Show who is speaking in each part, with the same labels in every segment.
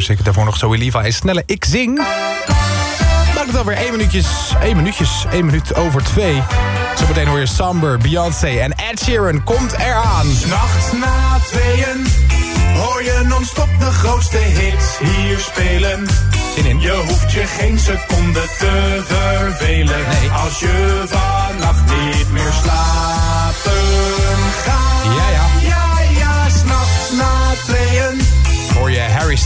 Speaker 1: Bij Q-Music. Daarvoor nog Zoe Levi. Snelle Ik Zing. Maakt het alweer 1 minuutjes, 1 minuutjes, 1 minuut over 2. Zometeen hoor je Samber, Beyoncé en Ed Sheeran komt eraan.
Speaker 2: Nacht na tweeën hoor je non-stop de grootste hits hier spelen.
Speaker 1: Zin in.
Speaker 2: Je hoeft je geen seconde te vervelen.
Speaker 1: Nee.
Speaker 2: Als je vannacht niet meer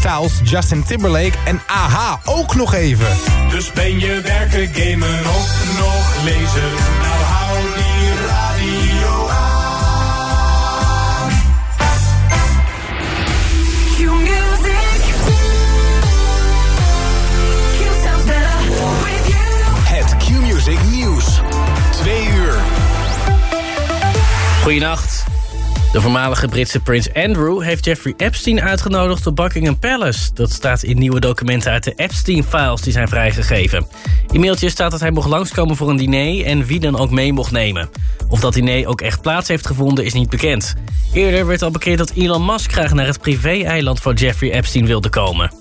Speaker 1: Styles, Justin Timberlake en AHA ook nog even.
Speaker 2: Dus ben je werken, gamen of nog lezen? Nou hou die radio aan.
Speaker 3: Q-music. Q sounds better with you.
Speaker 4: Het Q-Music Nieuws. Twee uur.
Speaker 5: Goedenacht. De voormalige Britse prins Andrew heeft Jeffrey Epstein uitgenodigd op Buckingham Palace. Dat staat in nieuwe documenten uit de Epstein-files die zijn vrijgegeven. In mailtje staat dat hij mocht langskomen voor een diner en wie dan ook mee mocht nemen. Of dat diner ook echt plaats heeft gevonden is niet bekend. Eerder werd al bekend dat Elon Musk graag naar het privé-eiland van Jeffrey Epstein wilde komen.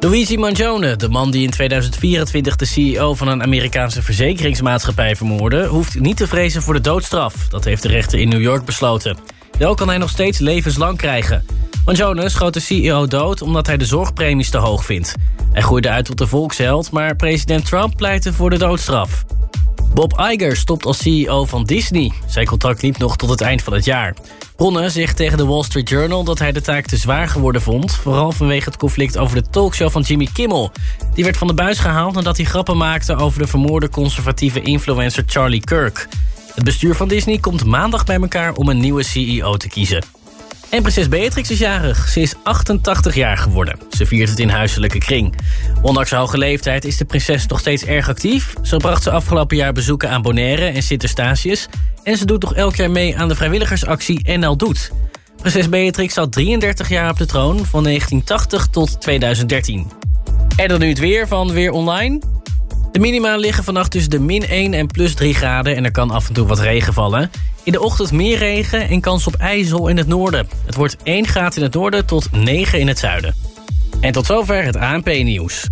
Speaker 5: Luigi Mangione, de man die in 2024 de CEO van een Amerikaanse verzekeringsmaatschappij vermoordde, hoeft niet te vrezen voor de doodstraf. Dat heeft de rechter in New York besloten. Wel kan hij nog steeds levenslang krijgen. Mangione schoot de CEO dood omdat hij de zorgpremies te hoog vindt. Hij groeide uit tot de volksheld, maar president Trump pleitte voor de doodstraf. Bob Iger stopt als CEO van Disney. Zijn contract liep nog tot het eind van het jaar. Bronnen zegt tegen de Wall Street Journal dat hij de taak te zwaar geworden vond... vooral vanwege het conflict over de talkshow van Jimmy Kimmel. Die werd van de buis gehaald nadat hij grappen maakte... over de vermoorde conservatieve influencer Charlie Kirk. Het bestuur van Disney komt maandag bij elkaar om een nieuwe CEO te kiezen. En prinses Beatrix is jarig. Ze is 88 jaar geworden. Ze viert het in huiselijke kring. Ondanks haar hoge leeftijd is de prinses nog steeds erg actief. Zo bracht ze afgelopen jaar bezoeken aan Bonaire en Sint-Eustatius. En ze doet nog elk jaar mee aan de vrijwilligersactie NL Doet. Prinses Beatrix zat 33 jaar op de troon van 1980 tot 2013. En dan nu het weer van Weer Online. De minima liggen vannacht tussen de min 1 en plus 3 graden... en er kan af en toe wat regen vallen. In de ochtend meer regen en kans op ijzel in het noorden. Het wordt 1 graad in het noorden tot 9 in het zuiden. En tot zover het ANP-nieuws.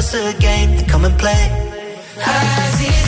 Speaker 6: Just a game. Come and play. I see.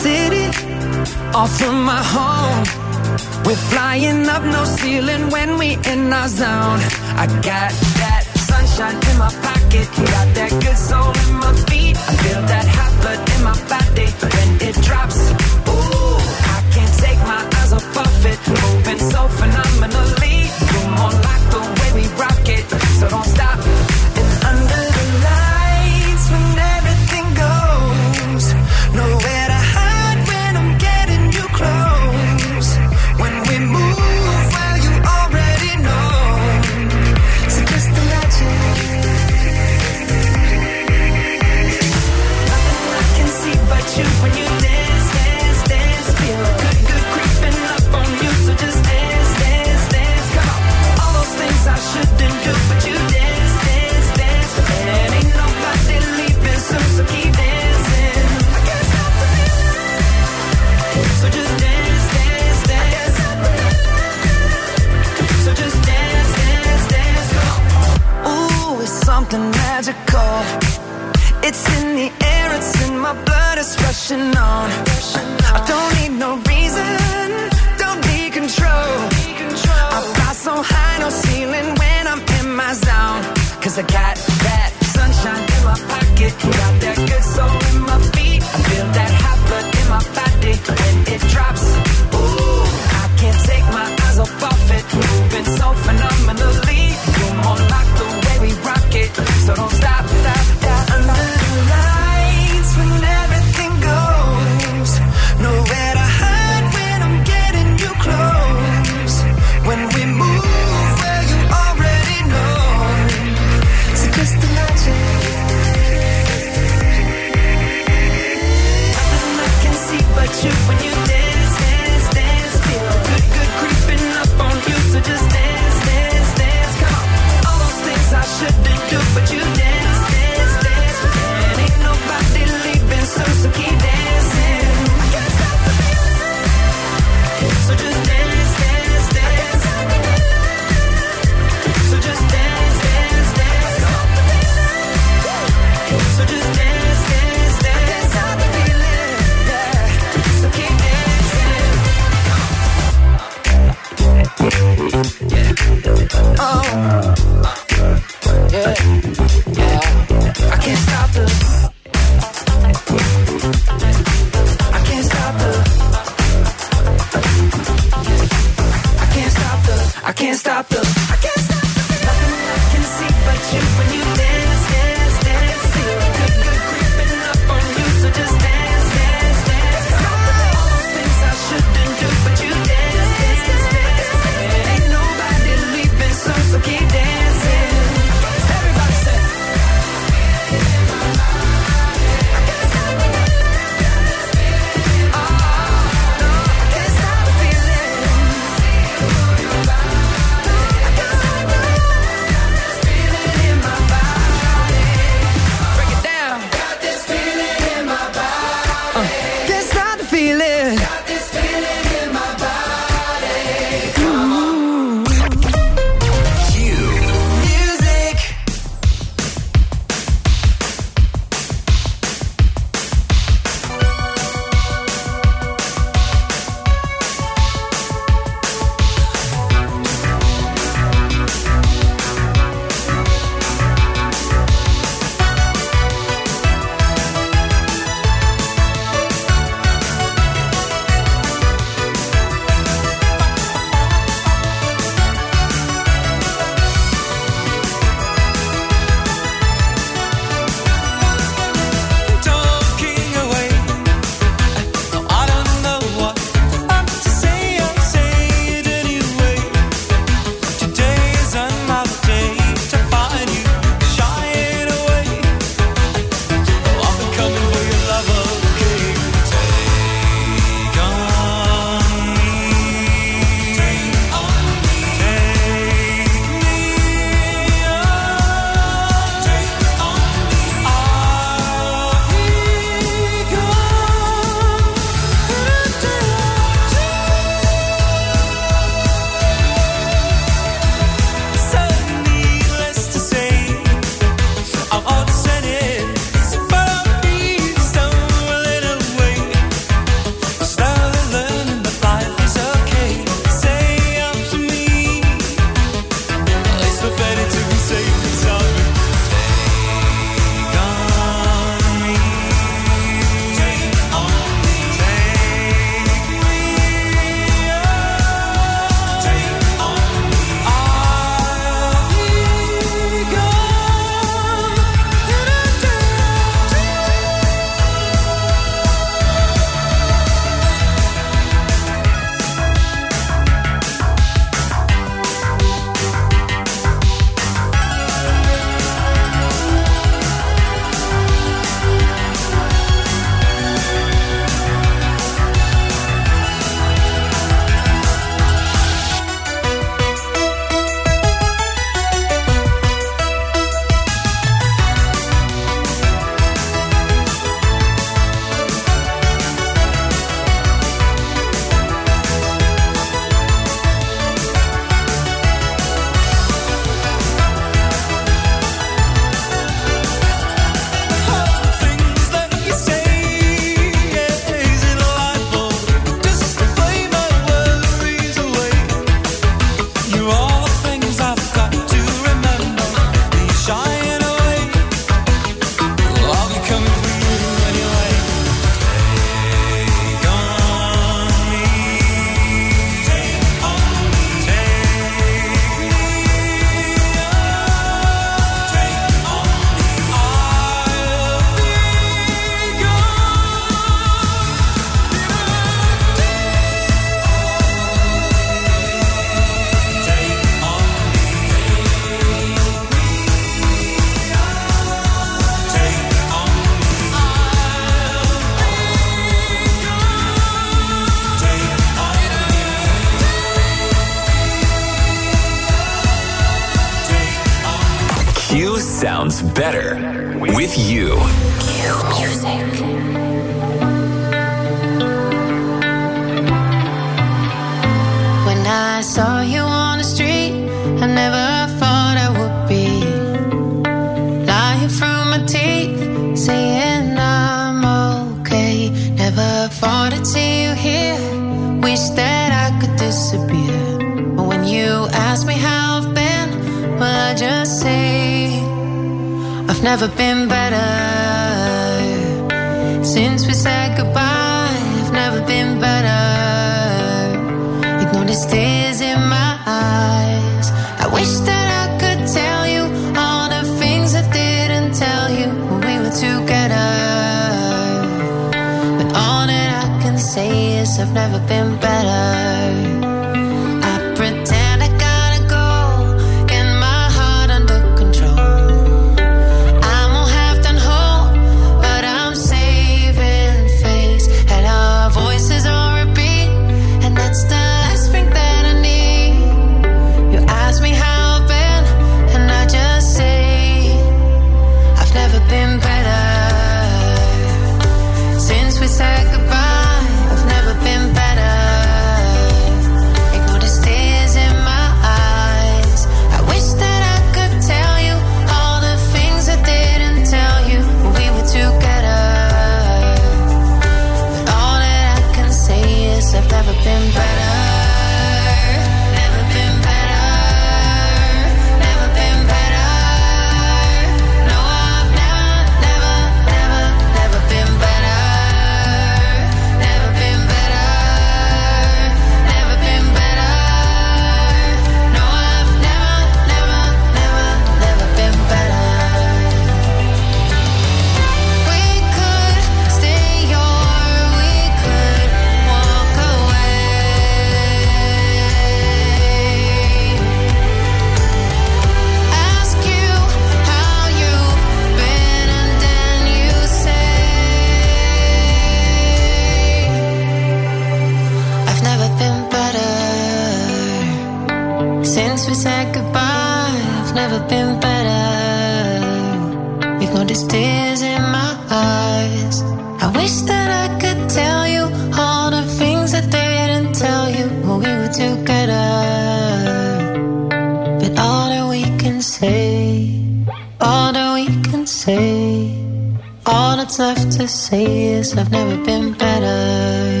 Speaker 6: Say
Speaker 7: is I've never been better.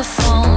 Speaker 7: microfone.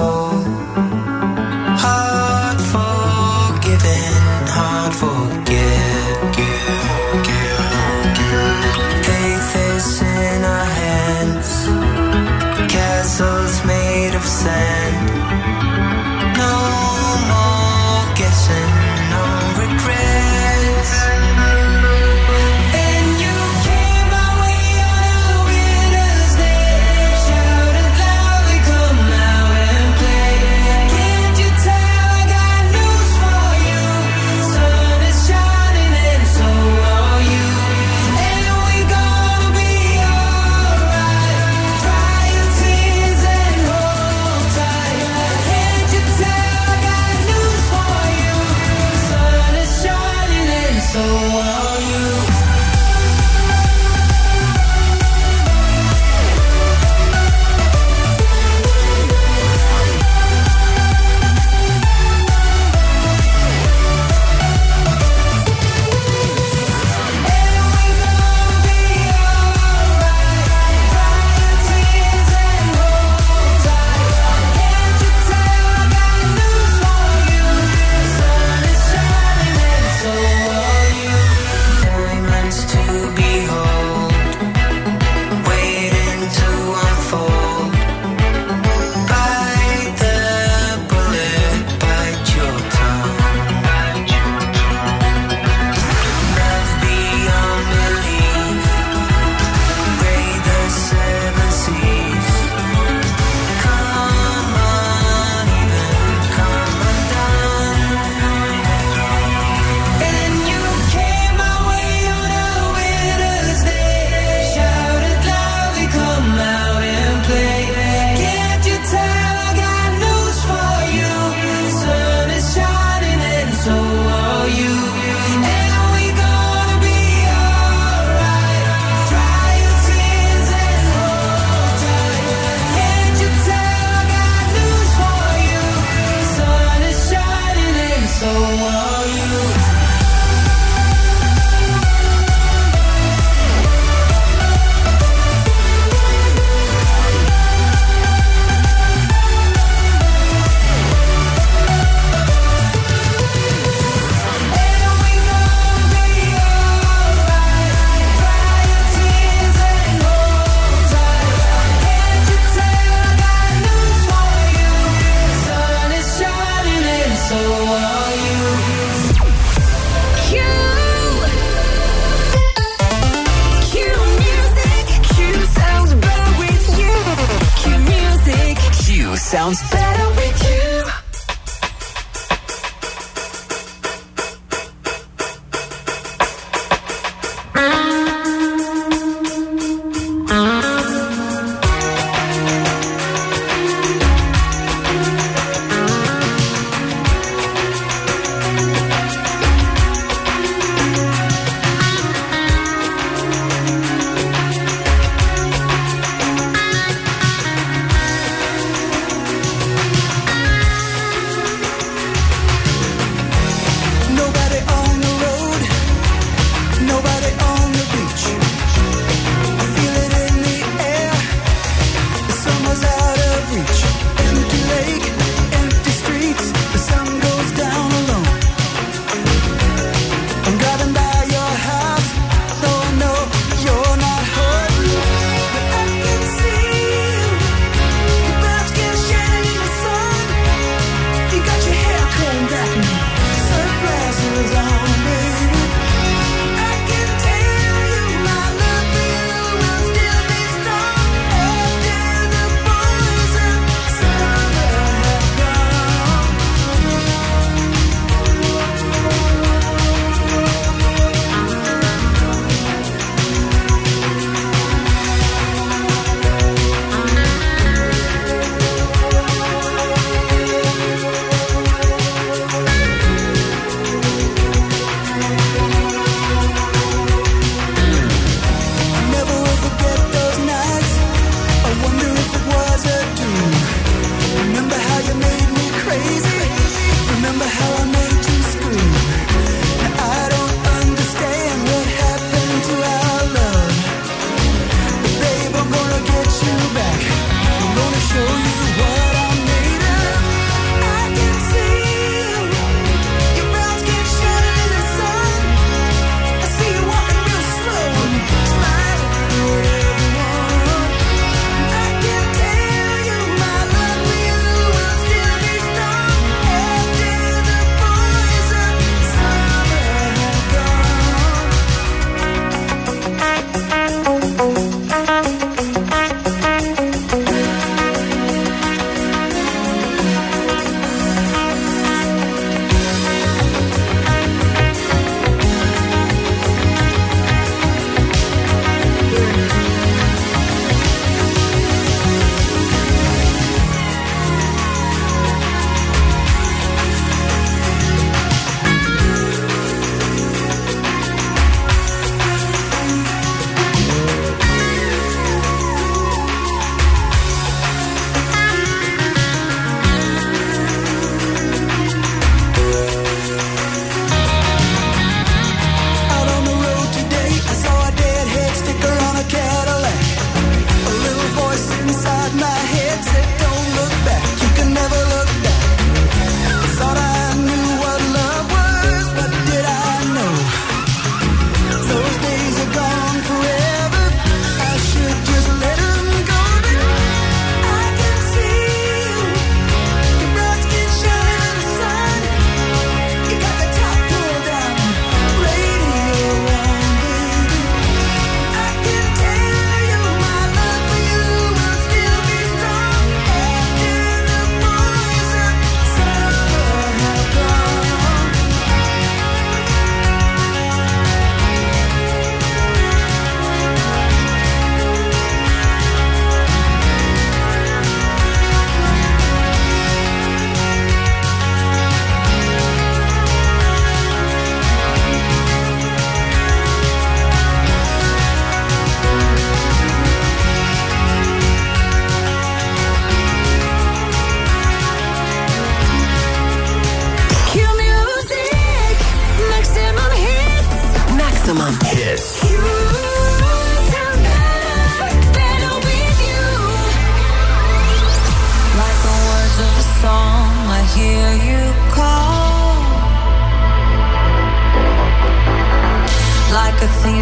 Speaker 7: All.